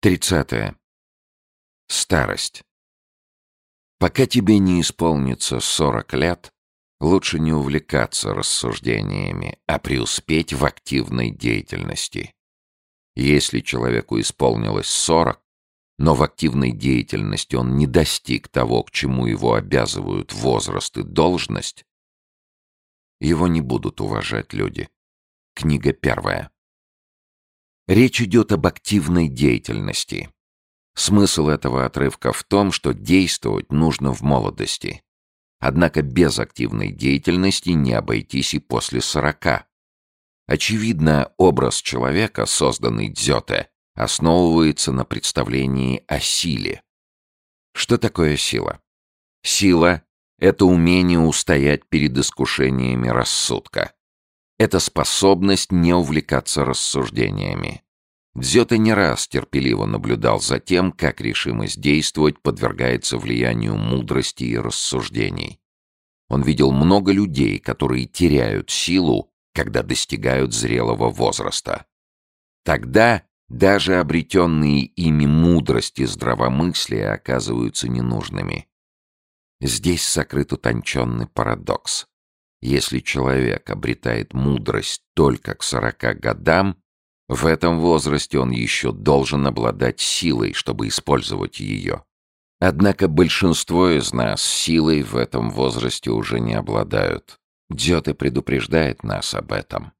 Тридцатое. Старость. Пока тебе не исполнится сорок лет, лучше не увлекаться рассуждениями, а преуспеть в активной деятельности. Если человеку исполнилось сорок, но в активной деятельности он не достиг того, к чему его обязывают возраст и должность, его не будут уважать люди. Книга первая. Речь идет об активной деятельности. Смысл этого отрывка в том, что действовать нужно в молодости. Однако без активной деятельности не обойтись и после сорока. Очевидно, образ человека, созданный Дзёте, основывается на представлении о силе. Что такое сила? Сила — это умение устоять перед искушениями рассудка. Это способность не увлекаться рассуждениями. Дзёте не раз терпеливо наблюдал за тем, как решимость действовать подвергается влиянию мудрости и рассуждений. Он видел много людей, которые теряют силу, когда достигают зрелого возраста. Тогда даже обретенные ими мудрость и здравомыслие оказываются ненужными. Здесь сокрыт утонченный парадокс. Если человек обретает мудрость только к сорока годам, в этом возрасте он еще должен обладать силой, чтобы использовать ее. Однако большинство из нас силой в этом возрасте уже не обладают. Дзёте предупреждает нас об этом.